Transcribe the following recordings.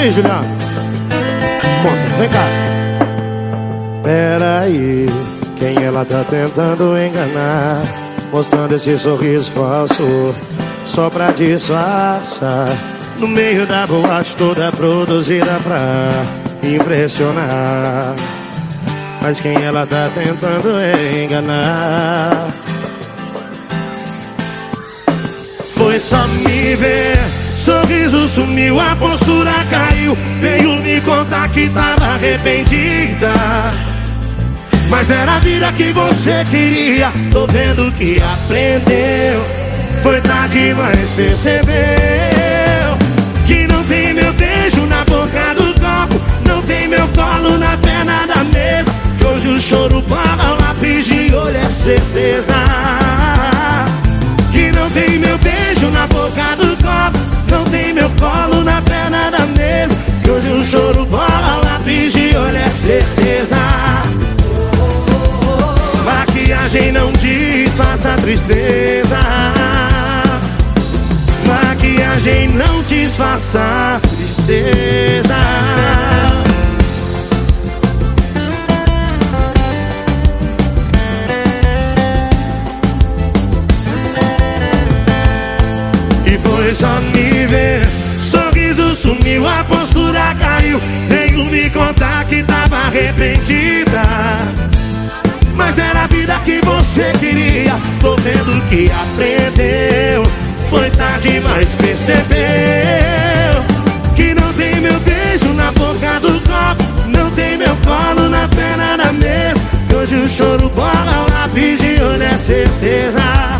aí, Juliano. Conta, vem cá. Pera aí, quem ela tá tentando enganar? Mostrando esse sorriso falso, só pra disfarçar. No meio da boate toda produzida pra impressionar. Mas quem ela tá tentando enganar? Foi só me ver, sorriso sumiu, a postura caiu. Veio me contar que tava arrependida. Mas não era a vida que você queria. Tô vendo que aprendeu. Foi tarde, mas percebeu. choro para lápis de olho é certeza Que não tem meu beijo na boca do copo Não tem meu colo na perna da mesa Que hoje o choro para lápis de olho é certeza. Maquiagem não disfarça a tristeza. Maquiagem não disfarça a tristeza só me ver. Sorriso sumiu, a postura caiu. Veio me contar que tava arrependida. Mas era a vida que você queria. Tô vendo que aprendeu. Foi tarde, mas percebeu Que não tem meu beijo na boca do copo. Não tem meu colo na perna da mesa. Hoje o choro bola, o lápis de olho é certeza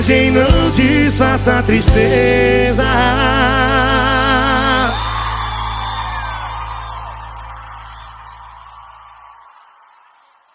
maquiagem não disfarça a tristeza.